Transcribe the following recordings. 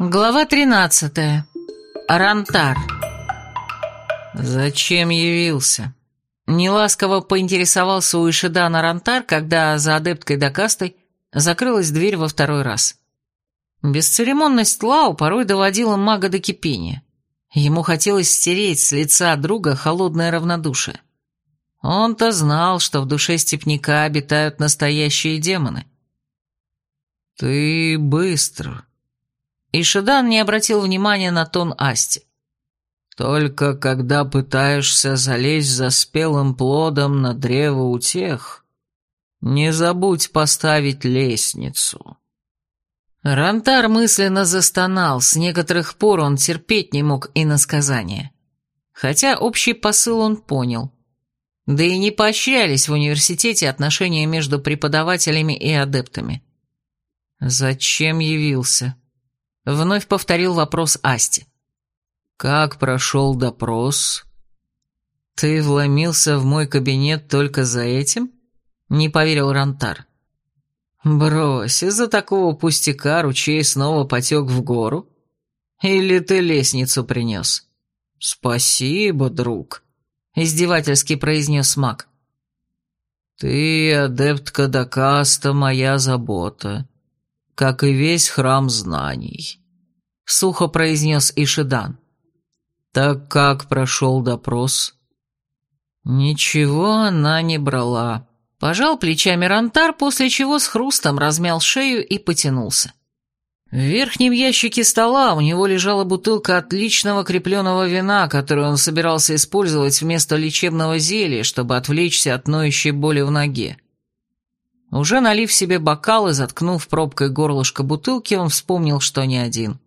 Глава 13. Рантар. Зачем явился? Неласково поинтересовался у Ишидана Рантар, когда за адепткой Дакастой закрылась дверь во второй раз. Бесцеремонность Лау порой доводила мага до кипения. Ему хотелось стереть с лица друга холодное равнодушие. Он-то знал, что в душе степняка обитают настоящие демоны. «Ты быстро», и Шидан не обратил внимания на тон Асти. «Только когда пытаешься залезть за спелым плодом на древо утех, не забудь поставить лестницу». Рантар мысленно застонал, с некоторых пор он терпеть не мог иносказания. Хотя общий посыл он понял. Да и не поощрялись в университете отношения между преподавателями и адептами. «Зачем явился?» Вновь повторил вопрос Асти. «Как прошел допрос?» «Ты вломился в мой кабинет только за этим?» Не поверил Рантар. «Брось, из-за такого пустяка ручей снова потек в гору? Или ты лестницу принес?» «Спасибо, друг», — издевательски произнес маг. «Ты, адептка Дакаста, моя забота как и весь храм знаний», — сухо произнес Ишидан. «Так как прошел допрос?» «Ничего она не брала», — пожал плечами Рантар, после чего с хрустом размял шею и потянулся. В верхнем ящике стола у него лежала бутылка отличного крепленного вина, которую он собирался использовать вместо лечебного зелья, чтобы отвлечься от ноющей боли в ноге. Уже налив себе бокал и заткнув пробкой горлышко бутылки, он вспомнил, что не один.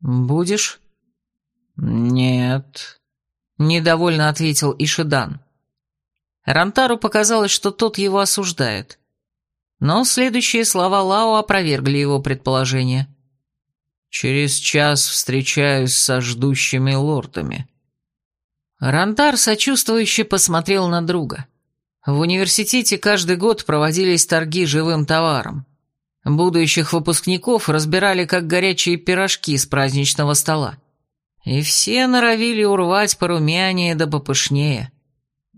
«Будешь?» «Нет», — недовольно ответил Ишидан. Рантару показалось, что тот его осуждает. Но следующие слова Лао опровергли его предположение. «Через час встречаюсь со ждущими лордами». Рантар сочувствующе посмотрел на друга. В университете каждый год проводились торги живым товаром. Будущих выпускников разбирали как горячие пирожки с праздничного стола. И все норовили урвать порумянее да попышнее.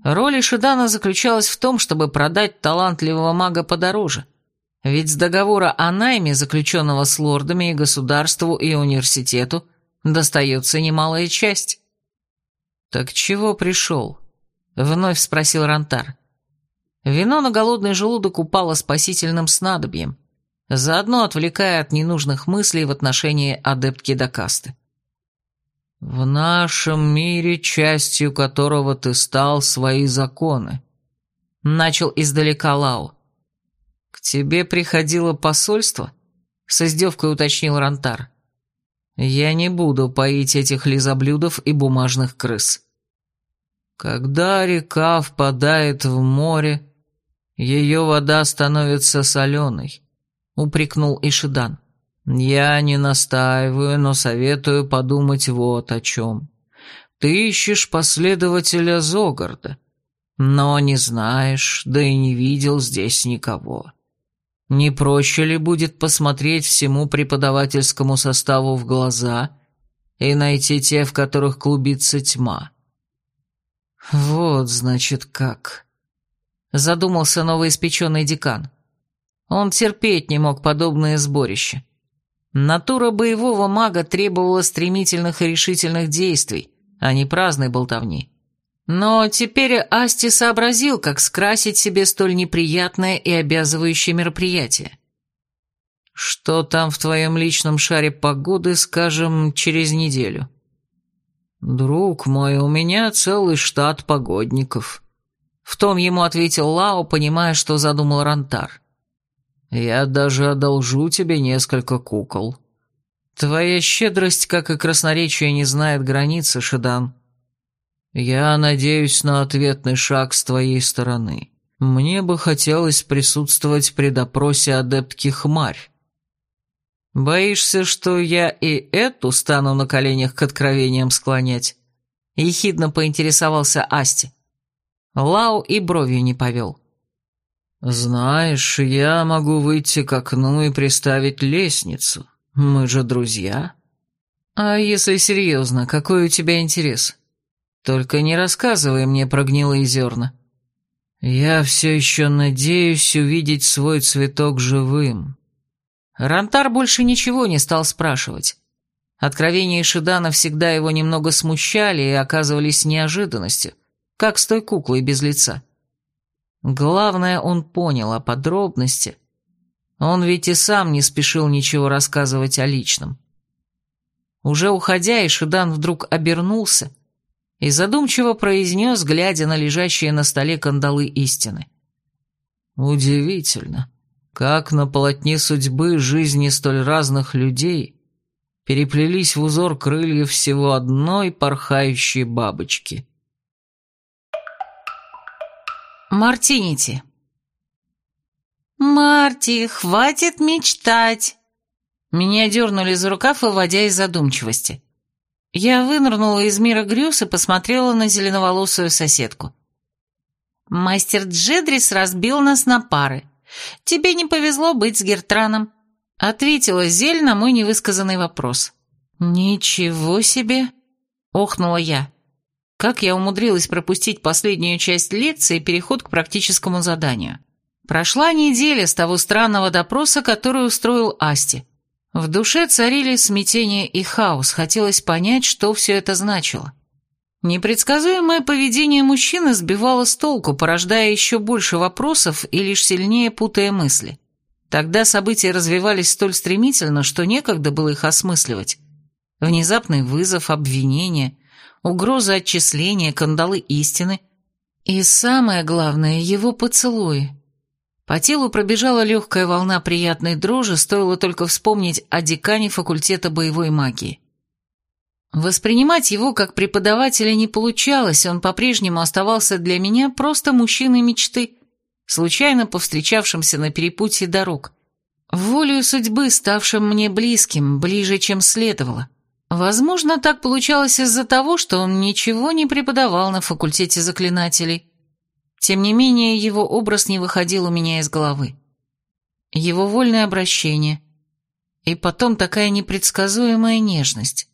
Роль Ишидана заключалась в том, чтобы продать талантливого мага подороже. Ведь с договора о найме, заключенного с лордами и государству и университету, достается немалая часть. «Так чего пришел?» — вновь спросил Рантар. Вино на голодный желудок упало спасительным снадобьем, заодно отвлекая от ненужных мыслей в отношении адептки Дакасты. «В нашем мире, частью которого ты стал, свои законы», — начал издалека Лао. «К тебе приходило посольство?» — с издевкой уточнил Рантар. «Я не буду поить этих лизоблюдов и бумажных крыс». Когда река впадает в море, «Ее вода становится соленой», — упрекнул Ишидан. «Я не настаиваю, но советую подумать вот о чем. Ты ищешь последователя Зогарда, но не знаешь, да и не видел здесь никого. Не проще ли будет посмотреть всему преподавательскому составу в глаза и найти те, в которых клубится тьма?» «Вот, значит, как...» задумался новоиспеченный декан. Он терпеть не мог подобные сборища. Натура боевого мага требовала стремительных и решительных действий, а не праздной болтовни. Но теперь Асти сообразил, как скрасить себе столь неприятное и обязывающее мероприятие. «Что там в твоем личном шаре погоды, скажем, через неделю?» «Друг мой, у меня целый штат погодников», в том ему ответил Лао, понимая, что задумал Рантар. «Я даже одолжу тебе несколько кукол. Твоя щедрость, как и красноречие, не знает границы, Шидан. Я надеюсь на ответный шаг с твоей стороны. Мне бы хотелось присутствовать при допросе адептки Хмарь. Боишься, что я и эту стану на коленях к откровениям склонять?» Ехидно поинтересовался Асти. Лау и бровью не повел. «Знаешь, я могу выйти к окну и приставить лестницу, Мы же друзья. А если серьезно, какой у тебя интерес? Только не рассказывай мне про гнилые зерна. Я все еще надеюсь увидеть свой цветок живым. Рантар больше ничего не стал спрашивать. Откровения Шидана всегда его немного смущали и оказывались неожиданностью, как с той куклой без лица. Главное, он понял о подробности. Он ведь и сам не спешил ничего рассказывать о личном. Уже уходя, Ишидан вдруг обернулся и задумчиво произнес, глядя на лежащие на столе кандалы истины. «Удивительно, как на полотне судьбы жизни столь разных людей переплелись в узор крыльев всего одной порхающей бабочки». Мартинити «Марти, хватит мечтать!» Меня дернули за рукав, выводя из задумчивости. Я вынырнула из мира грез и посмотрела на зеленоволосую соседку. «Мастер Джедрис разбил нас на пары. Тебе не повезло быть с Гертраном», — ответила Зель на мой невысказанный вопрос. «Ничего себе!» — охнула я. Как я умудрилась пропустить последнюю часть лекции и переход к практическому заданию? Прошла неделя с того странного допроса, который устроил Асти. В душе царили смятение и хаос, хотелось понять, что все это значило. Непредсказуемое поведение мужчины сбивало с толку, порождая еще больше вопросов и лишь сильнее путая мысли. Тогда события развивались столь стремительно, что некогда было их осмысливать. Внезапный вызов, обвинение, угроза отчисления, кандалы истины и, самое главное, его поцелуи. По телу пробежала легкая волна приятной дрожи, стоило только вспомнить о декане факультета боевой магии. Воспринимать его как преподавателя не получалось, он по-прежнему оставался для меня просто мужчиной мечты, случайно повстречавшимся на перепутье дорог, волею судьбы, ставшим мне близким, ближе, чем следовало. Возможно, так получалось из-за того, что он ничего не преподавал на факультете заклинателей, тем не менее, его образ не выходил у меня из головы. Его вольное обращение. И потом такая непредсказуемая нежность.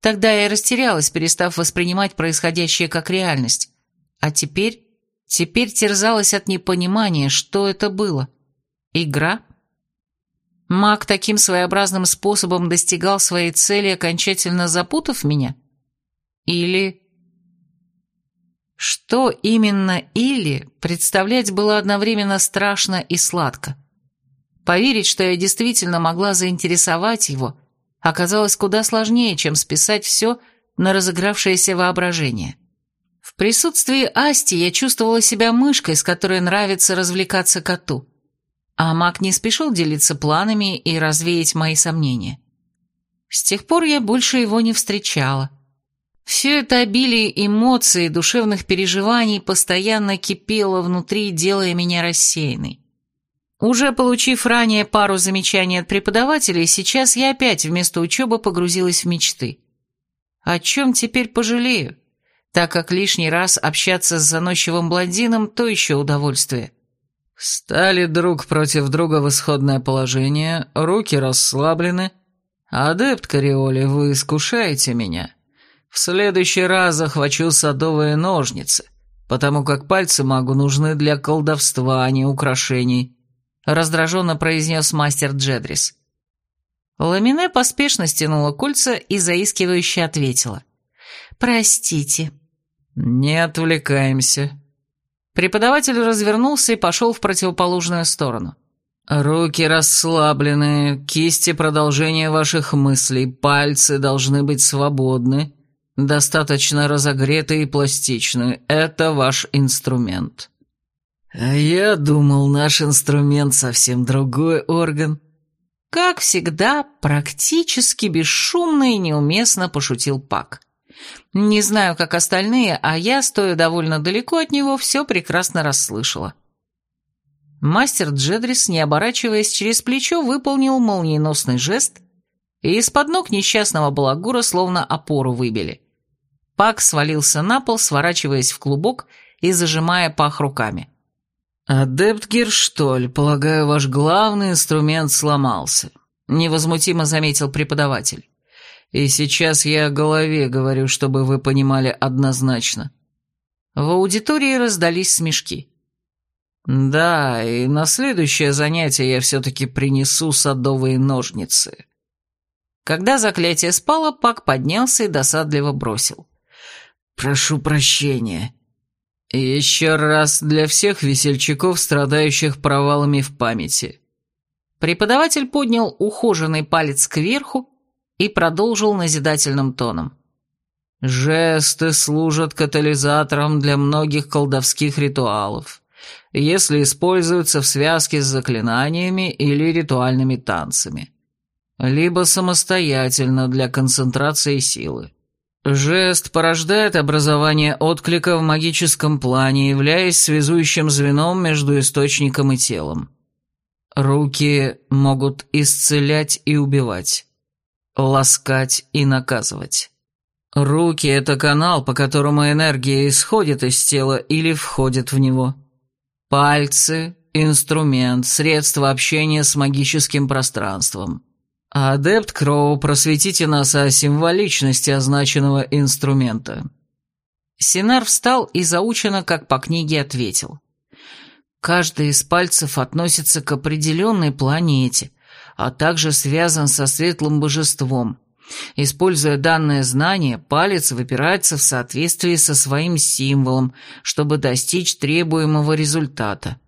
Тогда я растерялась, перестав воспринимать происходящее как реальность. А теперь... Теперь терзалась от непонимания, что это было. Игра? Маг таким своеобразным способом достигал своей цели, окончательно запутав меня? Или... Что именно «или» представлять было одновременно страшно и сладко. Поверить, что я действительно могла заинтересовать его, оказалось куда сложнее, чем списать все на разыгравшееся воображение. В присутствии Асти я чувствовала себя мышкой, с которой нравится развлекаться коту. А маг не спешил делиться планами и развеять мои сомнения. С тех пор я больше его не встречала. Все это обилие эмоций душевных переживаний постоянно кипело внутри, делая меня рассеянной. Уже получив ранее пару замечаний от преподавателей, сейчас я опять вместо учебы погрузилась в мечты. О чем теперь пожалею, так как лишний раз общаться с заносчивым блондином – то еще удовольствие. Стали друг против друга в исходное положение, руки расслаблены. Адепт Кариоли, вы искушаете меня. В следующий раз захвачу садовые ножницы, потому как пальцы магу нужны для колдовства, а не украшений», — раздраженно произнес мастер Джедрис. Ламине поспешно стянула кольца и заискивающе ответила. «Простите». «Не отвлекаемся». Преподаватель развернулся и пошел в противоположную сторону. «Руки расслаблены, кисти продолжение ваших мыслей, пальцы должны быть свободны, достаточно разогретый и пластичный. Это ваш инструмент». «А я думал, наш инструмент совсем другой орган». Как всегда, практически бесшумно и неуместно пошутил Пак. Не знаю, как остальные, а я, стоя довольно далеко от него, все прекрасно расслышала. Мастер Джедрис, не оборачиваясь через плечо, выполнил молниеносный жест, и из-под ног несчастного балагура словно опору выбили. Пак свалился на пол, сворачиваясь в клубок и зажимая пах руками. «Адепт Герштоль, полагаю, ваш главный инструмент сломался. — невозмутимо заметил преподаватель. «И сейчас я о голове говорю, чтобы вы понимали однозначно». В аудитории раздались смешки. «Да, и на следующее занятие я все-таки принесу садовые ножницы». Когда заклятие спало, Пак поднялся и досадливо бросил. «Прошу прощения. еще раз для всех весельчаков, страдающих провалами в памяти». Преподаватель поднял ухоженный палец кверху и продолжил назидательным тоном. «Жесты служат катализатором для многих колдовских ритуалов, если используются в связке с заклинаниями или ритуальными танцами либо самостоятельно для концентрации силы. Жест порождает образование отклика в магическом плане, являясь связующим звеном между источником и телом. Руки могут исцелять и убивать, ласкать и наказывать. Руки – это канал, по которому энергия исходит из тела или входит в него. Пальцы – инструмент, средство общения с магическим пространством. «Адепт Кроу, просветите нас о символичности означенного инструмента». Синар встал и заучено, как по книге, ответил. «Каждый из пальцев относится к определенной планете, а также связан со светлым божеством. Используя данное знание, палец выпирается в соответствии со своим символом, чтобы достичь требуемого результата».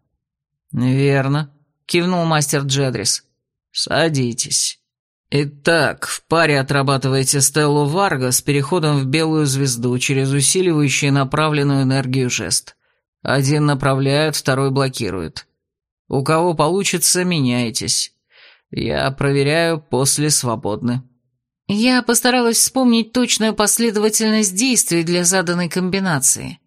«Верно», — кивнул мастер Джедрис. «Садитесь». Итак, в паре отрабатываете Стеллу Варга с переходом в белую звезду через усиливающий направленную энергию жест. Один направляет, второй блокирует. У кого получится, меняйтесь. Я проверяю, после свободны. Я постаралась вспомнить точную последовательность действий для заданной комбинации.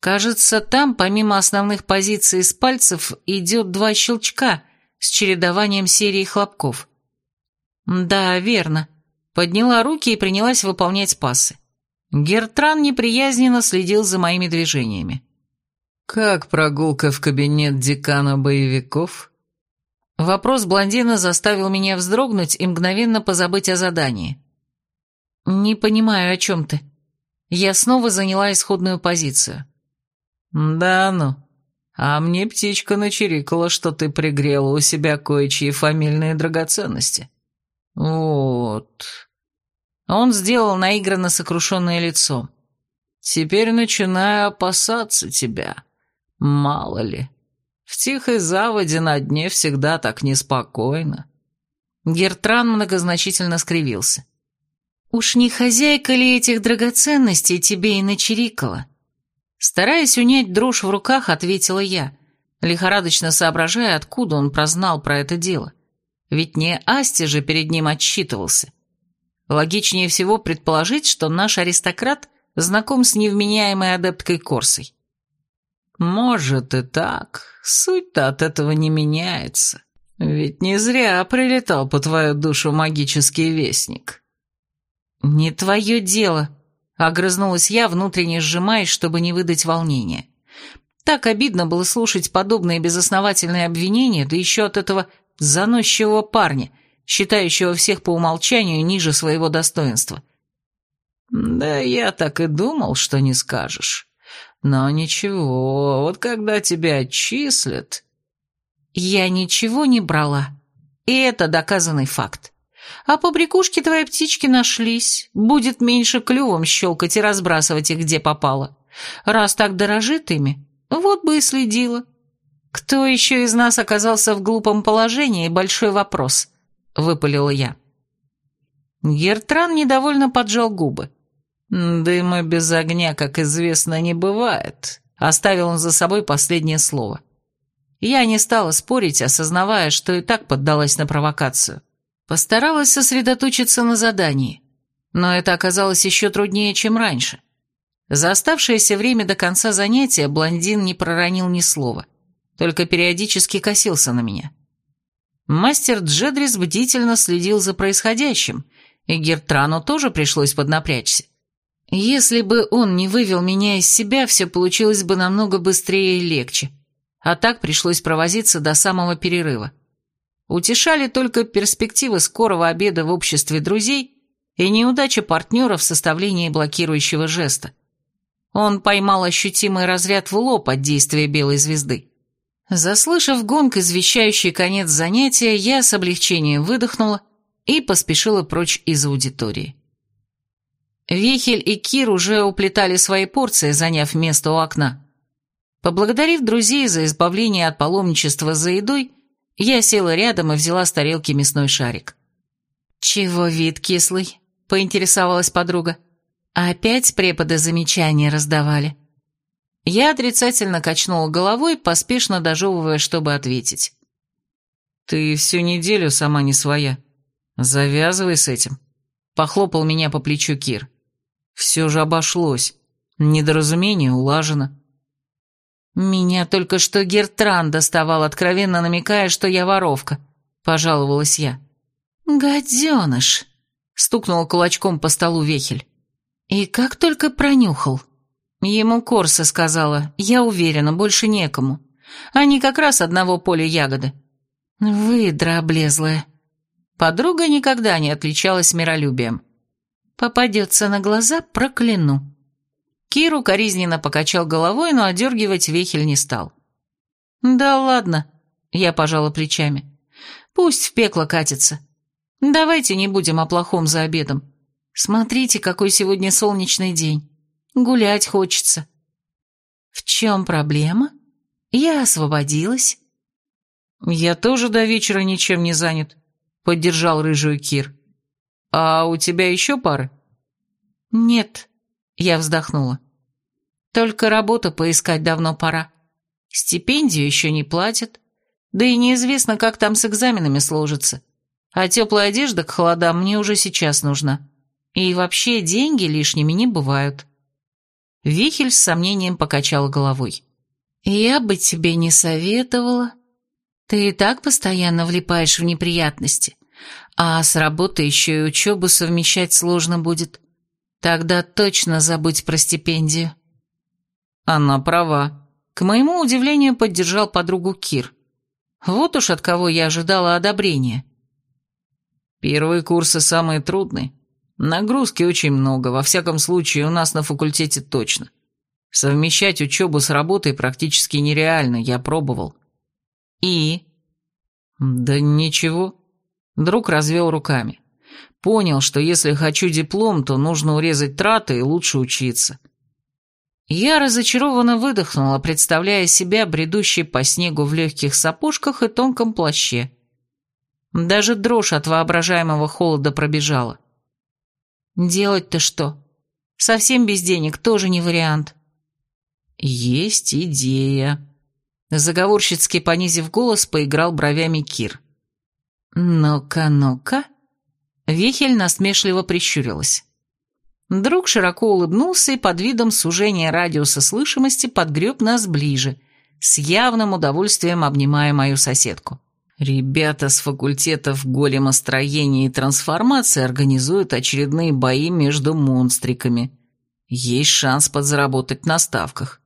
Кажется, там, помимо основных позиций из пальцев, идет два щелчка с чередованием серии хлопков. «Да, верно». Подняла руки и принялась выполнять пасы. Гертран неприязненно следил за моими движениями. «Как прогулка в кабинет декана боевиков?» Вопрос блондина заставил меня вздрогнуть и мгновенно позабыть о задании. «Не понимаю, о чем ты». Я снова заняла исходную позицию. «Да ну, а мне птичка начерикала, что ты пригрела у себя кое-чьи фамильные драгоценности». «Вот...» Он сделал наигранно сокрушенное лицо. «Теперь начинаю опасаться тебя. Мало ли. В тихой заводе на дне всегда так неспокойно». Гертран многозначительно скривился. «Уж не хозяйка ли этих драгоценностей тебе и начерикала?» Стараясь унять дрожь в руках, ответила я, лихорадочно соображая, откуда он прознал про это дело. Ведь не Асти же перед ним отчитывался. Логичнее всего предположить, что наш аристократ знаком с невменяемой адепткой Корсой. Может и так, суть-то от этого не меняется. Ведь не зря прилетал по твою душу магический вестник. Не твое дело, огрызнулась я, внутренне сжимаясь, чтобы не выдать волнения. Так обидно было слушать подобные безосновательные обвинения, да еще от этого заносчивого парня, считающего всех по умолчанию ниже своего достоинства. «Да я так и думал, что не скажешь. Но ничего, вот когда тебя отчислят...» «Я ничего не брала, и это доказанный факт. А побрякушки твоей птички нашлись, будет меньше клювом щелкать и разбрасывать их где попало. Раз так дорожит ими, вот бы и следила». «Кто еще из нас оказался в глупом положении? Большой вопрос», — выпалила я. Гертран недовольно поджал губы. «Дыма без огня, как известно, не бывает», — оставил он за собой последнее слово. Я не стала спорить, осознавая, что и так поддалась на провокацию. Постаралась сосредоточиться на задании, но это оказалось еще труднее, чем раньше. За оставшееся время до конца занятия блондин не проронил ни слова — только периодически косился на меня. Мастер Джедрис бдительно следил за происходящим, и Гертрану тоже пришлось поднапрячься. Если бы он не вывел меня из себя, все получилось бы намного быстрее и легче. А так пришлось провозиться до самого перерыва. Утешали только перспективы скорого обеда в обществе друзей и неудача партнера в составлении блокирующего жеста. Он поймал ощутимый разряд в лоб от действия белой звезды. Заслышав гонг, извещающий конец занятия, я с облегчением выдохнула и поспешила прочь из аудитории. Вихель и Кир уже уплетали свои порции, заняв место у окна. Поблагодарив друзей за избавление от паломничества за едой, я села рядом и взяла с тарелки мясной шарик. «Чего вид кислый?» — поинтересовалась подруга. «Опять преподы замечания раздавали?» Я отрицательно качнула головой, поспешно дожевывая, чтобы ответить. «Ты всю неделю сама не своя. Завязывай с этим», — похлопал меня по плечу Кир. «Все же обошлось. Недоразумение улажено». «Меня только что Гертран доставал, откровенно намекая, что я воровка», — пожаловалась я. «Гаденыш!» — стукнул кулачком по столу Вехель. «И как только пронюхал». Ему Корса сказала, я уверена, больше некому. Они как раз одного поля ягоды. Выдра облезлая. Подруга никогда не отличалась миролюбием. Попадется на глаза, прокляну. Киру коризненно покачал головой, но одергивать вехель не стал. «Да ладно», — я пожала плечами. «Пусть в пекло катится. Давайте не будем о плохом за обедом. Смотрите, какой сегодня солнечный день. Гулять хочется». «В чем проблема? Я освободилась». «Я тоже до вечера ничем не занят», — поддержал рыжую Кир. «А у тебя еще пары?» «Нет», я вздохнула. Только работу поискать давно пора. Стипендию еще не платят. Да и неизвестно, как там с экзаменами сложится. А теплая одежда к холодам мне уже сейчас нужна. И вообще деньги лишними не бывают. Вихель с сомнением покачал головой. «Я бы тебе не советовала. Ты и так постоянно влипаешь в неприятности. А с работы еще и учебу совмещать сложно будет. Тогда точно забудь про стипендию. Она права. К моему удивлению, поддержал подругу Кир. Вот уж от кого я ожидала одобрения. Первые курсы самые трудные. Нагрузки очень много, во всяком случае, у нас на факультете точно. Совмещать учебу с работой практически нереально, я пробовал. И? Да ничего. Друг развел руками. Понял, что если хочу диплом, то нужно урезать траты и лучше учиться. Я разочарованно выдохнула, представляя себя бредущей по снегу в легких сапожках и тонком плаще. Даже дрожь от воображаемого холода пробежала. Делать-то что? Совсем без денег тоже не вариант. Есть идея. Заговорщицки понизив голос, поиграл бровями Кир. Ну-ка, ну-ка. Вихель насмешливо прищурилась. Друг широко улыбнулся и под видом сужения радиуса слышимости подгреб нас ближе, с явным удовольствием обнимая мою соседку. Ребята с факультетов големостроения и трансформации организуют очередные бои между монстриками. Есть шанс подзаработать на ставках.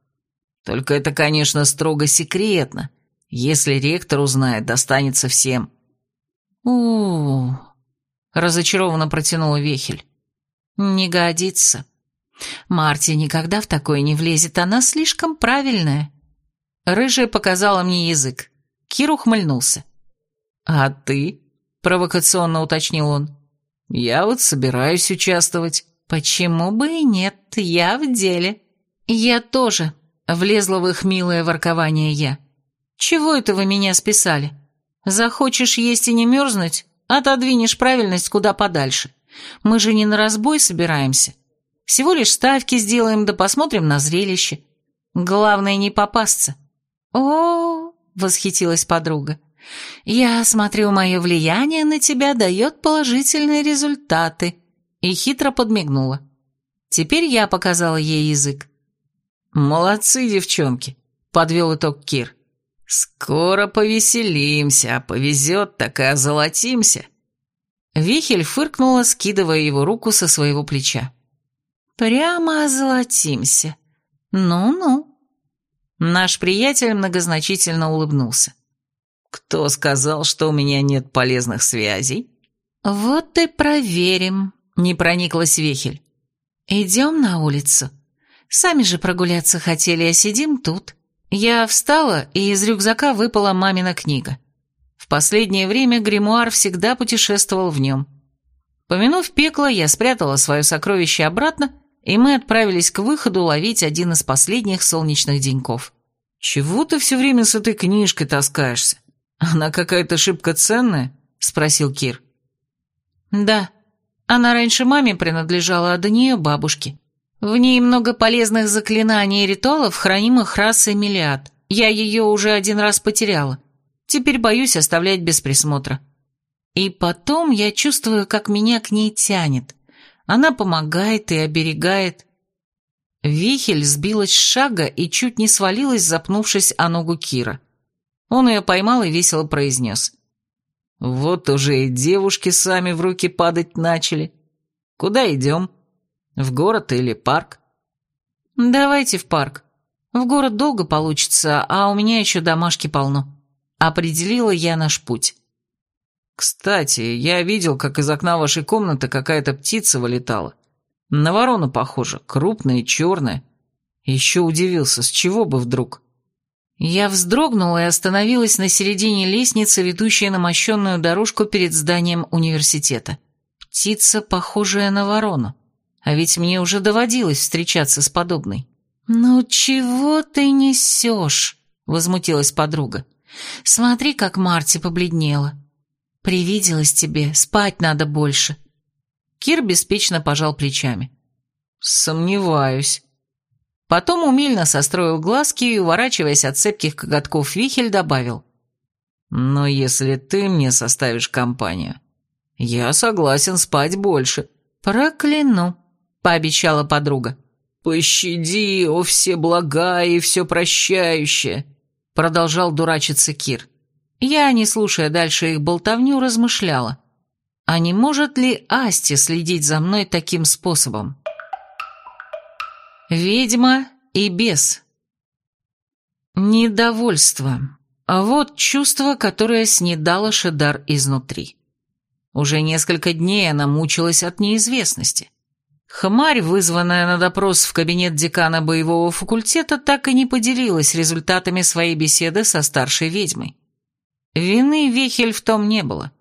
Только это, конечно, строго секретно. Если ректор узнает, достанется всем. У, разочарованно протянула Вехель. «Не годится. Марти никогда в такое не влезет, она слишком правильная». Рыжая показала мне язык. Кир ухмыльнулся. «А ты?» — провокационно уточнил он. «Я вот собираюсь участвовать». «Почему бы и нет, я в деле». «Я тоже», — влезла в их милое воркование я. «Чего это вы меня списали? Захочешь есть и не мерзнуть? Отодвинешь правильность куда подальше. Мы же не на разбой собираемся. Всего лишь ставки сделаем, да посмотрим на зрелище. Главное не попасться. О, восхитилась подруга. Я смотрю, мое влияние на тебя дает положительные результаты. И хитро подмигнула. Теперь я показала ей язык. Молодцы, девчонки, подвел итог Кир. «Скоро повеселимся, а повезет, так и озолотимся». Вихель фыркнула, скидывая его руку со своего плеча. «Прямо озолотимся. Ну-ну». Наш приятель многозначительно улыбнулся. Кто сказал, что у меня нет полезных связей? Вот и проверим, не прониклась Вехель. Идем на улицу. Сами же прогуляться хотели, а сидим тут. Я встала, и из рюкзака выпала мамина книга. В последнее время гримуар всегда путешествовал в нем. Помянув пекло, я спрятала свое сокровище обратно, и мы отправились к выходу ловить один из последних солнечных деньков. «Чего ты все время с этой книжкой таскаешься? Она какая-то шибко ценная?» — спросил Кир. «Да, она раньше маме принадлежала, а до нее бабушке. В ней много полезных заклинаний и ритуалов, хранимых расой Мелиад. Я ее уже один раз потеряла. Теперь боюсь оставлять без присмотра. И потом я чувствую, как меня к ней тянет. Она помогает и оберегает. Вихель сбилась с шага и чуть не свалилась, запнувшись о ногу Кира. Он ее поймал и весело произнес. «Вот уже и девушки сами в руки падать начали. Куда идем?» В город или парк? Давайте в парк. В город долго получится, а у меня еще домашки полно. Определила я наш путь. Кстати, я видел, как из окна вашей комнаты какая-то птица вылетала. На ворону похоже, крупная и черная. Еще удивился, с чего бы вдруг? Я вздрогнула и остановилась на середине лестницы, ведущей на мощенную дорожку перед зданием университета. Птица, похожая на ворону. А ведь мне уже доводилось встречаться с подобной. «Ну чего ты несешь?» — возмутилась подруга. «Смотри, как Марти побледнела. Привиделась тебе, спать надо больше». Кир беспечно пожал плечами. «Сомневаюсь». Потом умильно состроил глазки и, уворачиваясь от цепких коготков вихель, добавил. «Но если ты мне составишь компанию, я согласен спать больше». «Прокляну», — пообещала подруга. «Пощади, о все блага и все прощающее», — продолжал дурачиться Кир. Я, не слушая дальше их болтовню, размышляла. А не может ли Асти следить за мной таким способом? Ведьма и бес. Недовольство. А вот чувство, которое снедало Шедар изнутри. Уже несколько дней она мучилась от неизвестности. Хмарь, вызванная на допрос в кабинет декана боевого факультета, так и не поделилась результатами своей беседы со старшей ведьмой. Вины Вехель в том не было.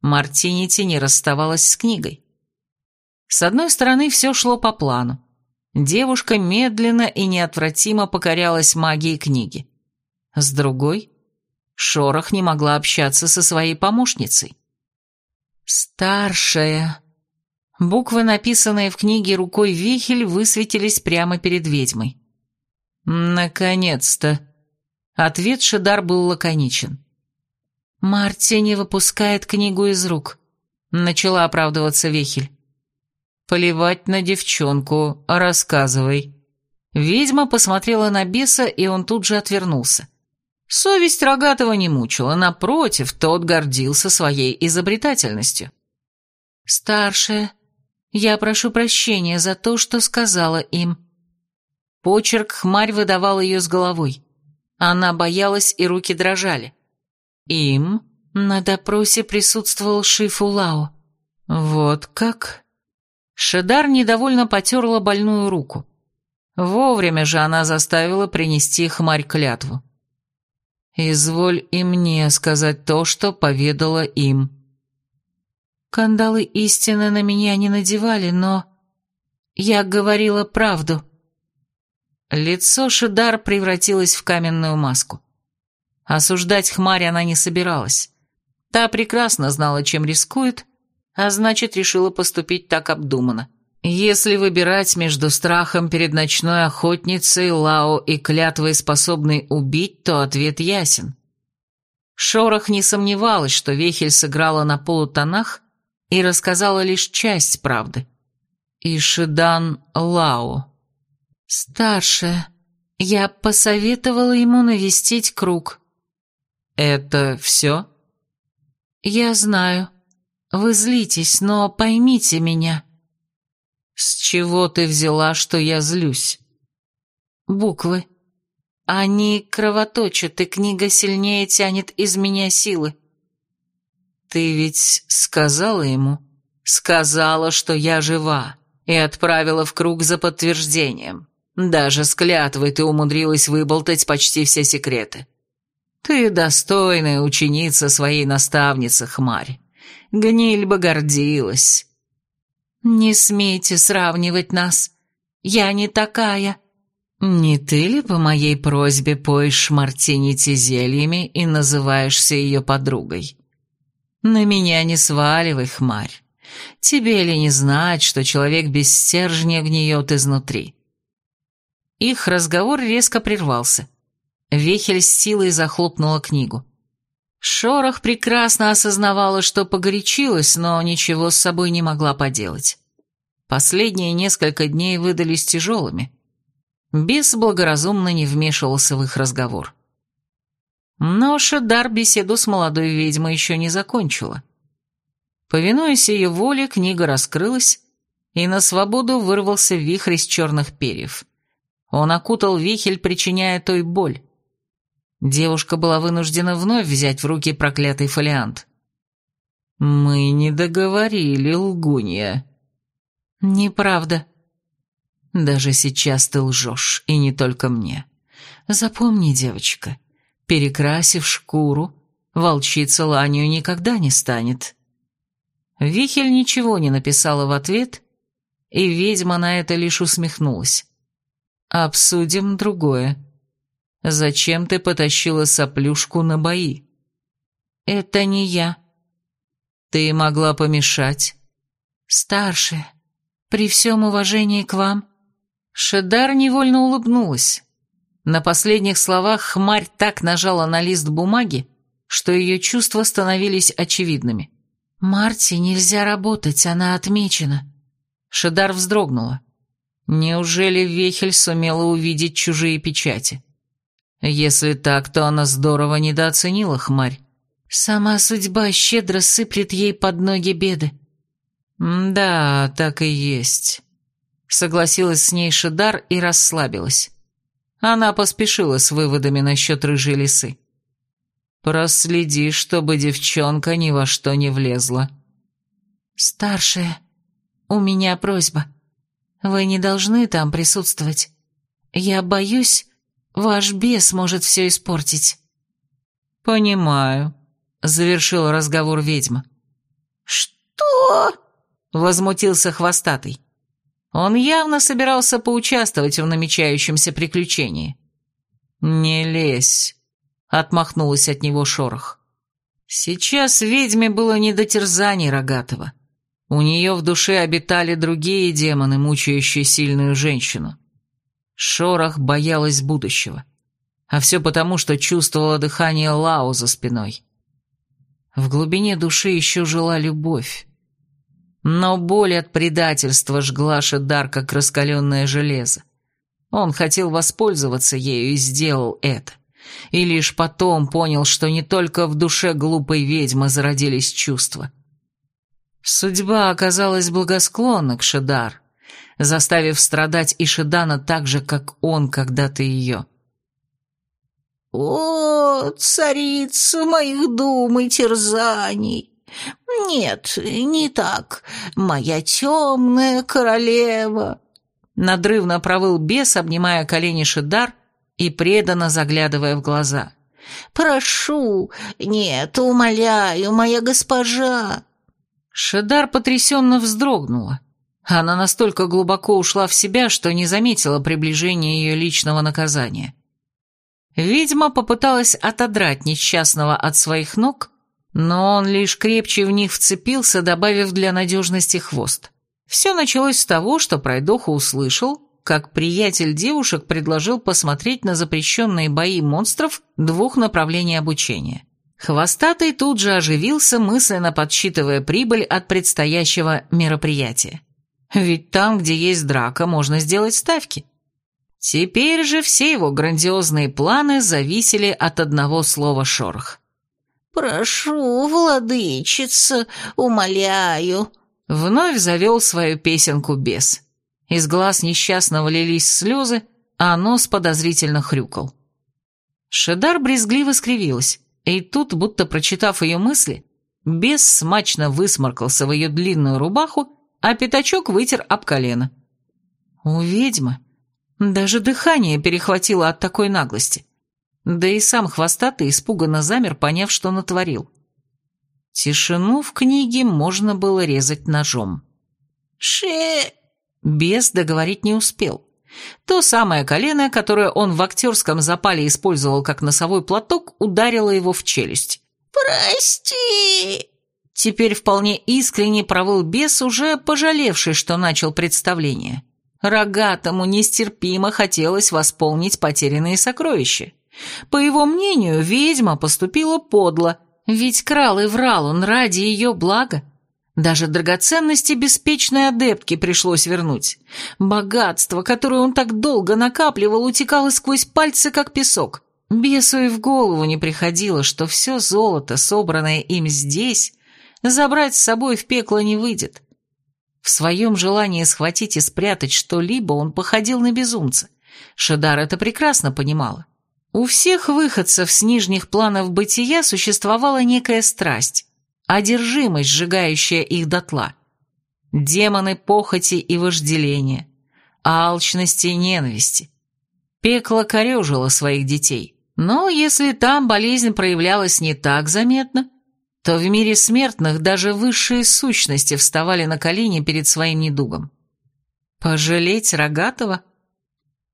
Мартинити не расставалась с книгой. С одной стороны, все шло по плану. Девушка медленно и неотвратимо покорялась магии книги. С другой, Шорох не могла общаться со своей помощницей. «Старшая», Буквы, написанные в книге рукой Вихель, высветились прямо перед ведьмой. «Наконец-то!» Ответ Шедар был лаконичен. «Марти не выпускает книгу из рук», — начала оправдываться Вихель. «Поливать на девчонку, рассказывай». Ведьма посмотрела на беса, и он тут же отвернулся. Совесть Рогатого не мучила, напротив, тот гордился своей изобретательностью. «Старшая, я прошу прощения за то, что сказала им». Почерк хмарь выдавал ее с головой. Она боялась, и руки дрожали. «Им?» На допросе присутствовал Шифу Лао. «Вот как?» Шедар недовольно потерла больную руку. Вовремя же она заставила принести хмарь клятву. «Изволь и мне сказать то, что поведала им». Кандалы истины на меня не надевали, но... Я говорила правду. Лицо Шидар превратилось в каменную маску. Осуждать хмарь она не собиралась. Та прекрасно знала, чем рискует, а значит, решила поступить так обдуманно. Если выбирать между страхом перед ночной охотницей, Лао и клятвой, способной убить, то ответ ясен. Шорох не сомневалась, что Вехель сыграла на полутонах и рассказала лишь часть правды. Ишидан Лао. Старшая. Я посоветовала ему навестить круг. Это все? Я знаю. Вы злитесь, но поймите меня. С чего ты взяла, что я злюсь? Буквы. Они кровоточат, и книга сильнее тянет из меня силы. Ты ведь сказала ему? Сказала, что я жива, и отправила в круг за подтверждением. Даже с клятвой ты умудрилась выболтать почти все секреты. Ты достойная ученица своей наставницы, Хмарь. Гниль бы гордилась. Не смейте сравнивать нас. Я не такая. Не ты ли по моей просьбе поешь мартинити зельями и называешься ее подругой? На меня не сваливай, Хмарь. Тебе ли не знать, что человек без стержня гниет изнутри? Их разговор резко прервался. Вехель с силой захлопнула книгу. Шорох прекрасно осознавала, что погорячилась, но ничего с собой не могла поделать. Последние несколько дней выдались тяжелыми. Бес благоразумно не вмешивался в их разговор. Но Шедар беседу с молодой ведьмой еще не закончила. Повинуясь ее воле, книга раскрылась, и на свободу вырвался вихрь из черных перьев. Он окутал вихель, причиняя той боль. Девушка была вынуждена вновь взять в руки проклятый фолиант. «Мы не договорили, лгунья». «Неправда». «Даже сейчас ты лжешь, и не только мне. Запомни, девочка, перекрасив шкуру, волчица ланью никогда не станет». Вихель ничего не написала в ответ, и ведьма на это лишь усмехнулась. «Обсудим другое». Зачем ты потащила соплюшку на бои? Это не я. Ты могла помешать. Старшая, при всем уважении к вам. Шедар невольно улыбнулась. На последних словах хмарь так нажала на лист бумаги, что ее чувства становились очевидными. «Марти нельзя работать, она отмечена». Шедар вздрогнула. Неужели Вехель сумела увидеть чужие печати? Если так, то она здорово недооценила хмарь. Сама судьба щедро сыплет ей под ноги беды. «Да, так и есть», — согласилась с ней Шидар и расслабилась. Она поспешила с выводами насчет рыжей лисы. «Проследи, чтобы девчонка ни во что не влезла». «Старшая, у меня просьба. Вы не должны там присутствовать. Я боюсь, Ваш бес может все испортить». «Понимаю», — завершил разговор ведьма. «Что?» — возмутился хвостатый. Он явно собирался поучаствовать в намечающемся приключении. «Не лезь», — отмахнулась от него шорох. Сейчас ведьме было не до терзаний Рогатого. У нее в душе обитали другие демоны, мучающие сильную женщину. Шорох боялась будущего. А все потому, что чувствовала дыхание Лао за спиной. В глубине души еще жила любовь. Но боль от предательства жгла Шедар, как раскаленное железо. Он хотел воспользоваться ею и сделал это. И лишь потом понял, что не только в душе глупой ведьмы зародились чувства. Судьба оказалась благосклонна к Шедар заставив страдать Ишидана так же, как он когда-то ее. «О, царица моих дум и терзаний! Нет, не так, моя темная королева!» Надрывно провыл бес, обнимая колени Шидар и преданно заглядывая в глаза. «Прошу, нет, умоляю, моя госпожа!» Шидар потрясенно вздрогнула. Она настолько глубоко ушла в себя, что не заметила приближения ее личного наказания. Ведьма попыталась отодрать несчастного от своих ног, но он лишь крепче в них вцепился, добавив для надежности хвост. Все началось с того, что пройдоха услышал, как приятель девушек предложил посмотреть на запрещенные бои монстров двух направлений обучения. Хвостатый тут же оживился, мысленно подсчитывая прибыль от предстоящего мероприятия. Ведь там, где есть драка, можно сделать ставки. Теперь же все его грандиозные планы зависели от одного слова шорох. «Прошу, владычица, умоляю», — вновь завел свою песенку бес. Из глаз несчастного лились слезы, а нос подозрительно хрюкал. Шедар брезгливо скривилась, и тут, будто прочитав ее мысли, бес смачно высморкался в ее длинную рубаху, а пятачок вытер об колено. У ведьмы даже дыхание перехватило от такой наглости. Да и сам хвостатый испуганно замер, поняв, что натворил. Тишину в книге можно было резать ножом. «Ше...» Бес договорить не успел. То самое колено, которое он в актерском запале использовал как носовой платок, ударило его в челюсть. «Прости!» Теперь вполне искренне провыл бес, уже пожалевший, что начал представление. Рогатому нестерпимо хотелось восполнить потерянные сокровища. По его мнению, ведьма поступила подло, ведь крал и врал он ради ее блага. Даже драгоценности беспечной адептки пришлось вернуть. Богатство, которое он так долго накапливал, утекало сквозь пальцы, как песок. Бесу и в голову не приходило, что все золото, собранное им здесь, забрать с собой в пекло не выйдет. В своем желании схватить и спрятать что-либо он походил на безумца. Шедар это прекрасно понимала. У всех выходцев с нижних планов бытия существовала некая страсть, одержимость, сжигающая их дотла. Демоны похоти и вожделения, алчности и ненависти. Пекло корежило своих детей. Но если там болезнь проявлялась не так заметно, то в мире смертных даже высшие сущности вставали на колени перед своим недугом. Пожалеть Рогатого?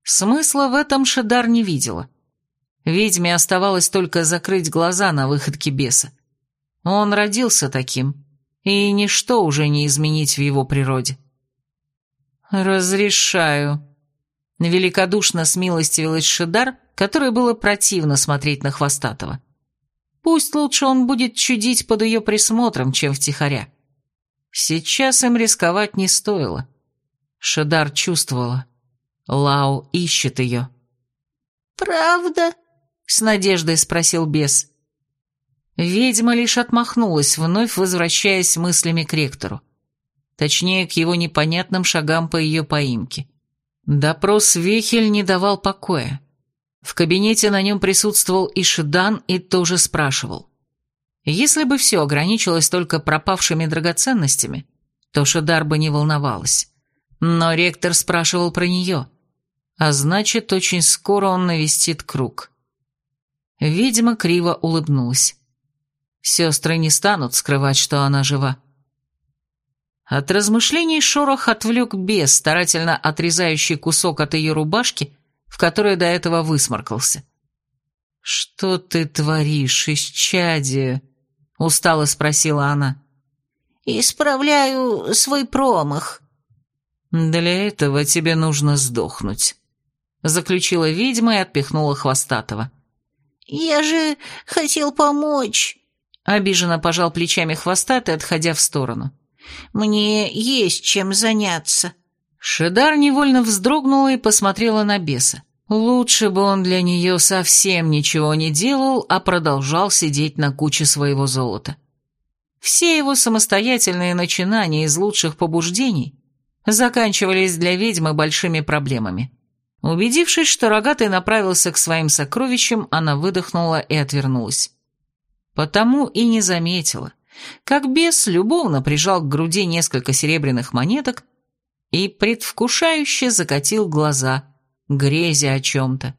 Смысла в этом Шедар не видела. Ведьме оставалось только закрыть глаза на выходке беса. Он родился таким, и ничто уже не изменить в его природе. «Разрешаю», — великодушно смилостивилась Шидар, которой было противно смотреть на Хвостатого. «Пусть лучше он будет чудить под ее присмотром, чем втихаря. Сейчас им рисковать не стоило». Шидар чувствовала. Лау ищет ее. «Правда?» — с надеждой спросил бес. Ведьма лишь отмахнулась, вновь возвращаясь мыслями к ректору. Точнее, к его непонятным шагам по ее поимке. Допрос Вехель не давал покоя. В кабинете на нем присутствовал и Шидан и тоже спрашивал. Если бы все ограничилось только пропавшими драгоценностями, то Шидар бы не волновалась. Но ректор спрашивал про нее, а значит, очень скоро он навестит круг. Видимо, криво улыбнулась. Сестры не станут скрывать, что она жива. От размышлений шорох отвлек бес, старательно отрезающий кусок от ее рубашки, в которой до этого высморкался. «Что ты творишь, исчадие?» — устало спросила она. «Исправляю свой промах». «Для этого тебе нужно сдохнуть», — заключила ведьма и отпихнула Хвостатого. «Я же хотел помочь», — обиженно пожал плечами хвостатый, отходя в сторону. «Мне есть чем заняться». Шедар невольно вздрогнула и посмотрела на беса. Лучше бы он для нее совсем ничего не делал, а продолжал сидеть на куче своего золота. Все его самостоятельные начинания из лучших побуждений заканчивались для ведьмы большими проблемами. Убедившись, что рогатый направился к своим сокровищам, она выдохнула и отвернулась. Потому и не заметила, как бес любовно прижал к груди несколько серебряных монеток и предвкушающе закатил глаза, грезя о чем-то.